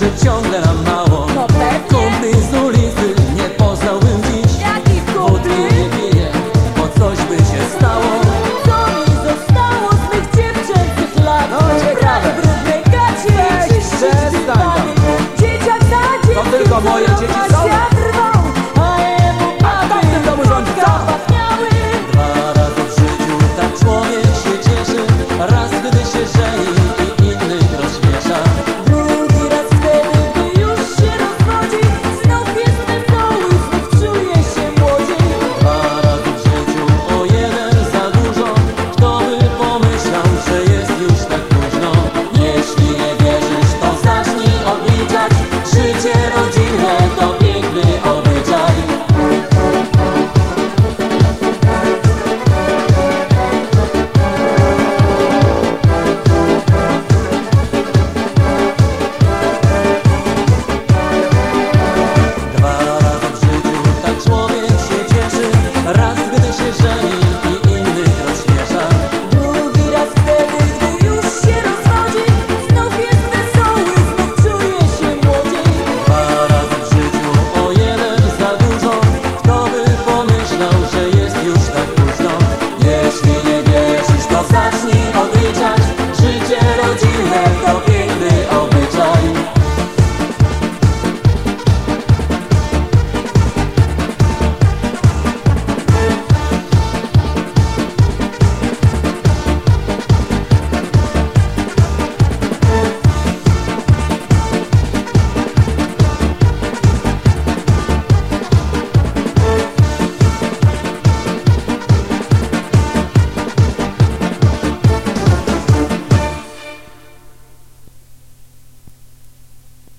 że ciągle nam mało. No pewnie z ulicy nie poznałbym dziś. Jakich kumpli? nie piję, bo coś by się stało. Co mi zostało z mych dziewczęcych lat? No ciekawe. Brudne gacie, czyszczysz Dzieciak za dzieckiem, tylko moje dzieci są.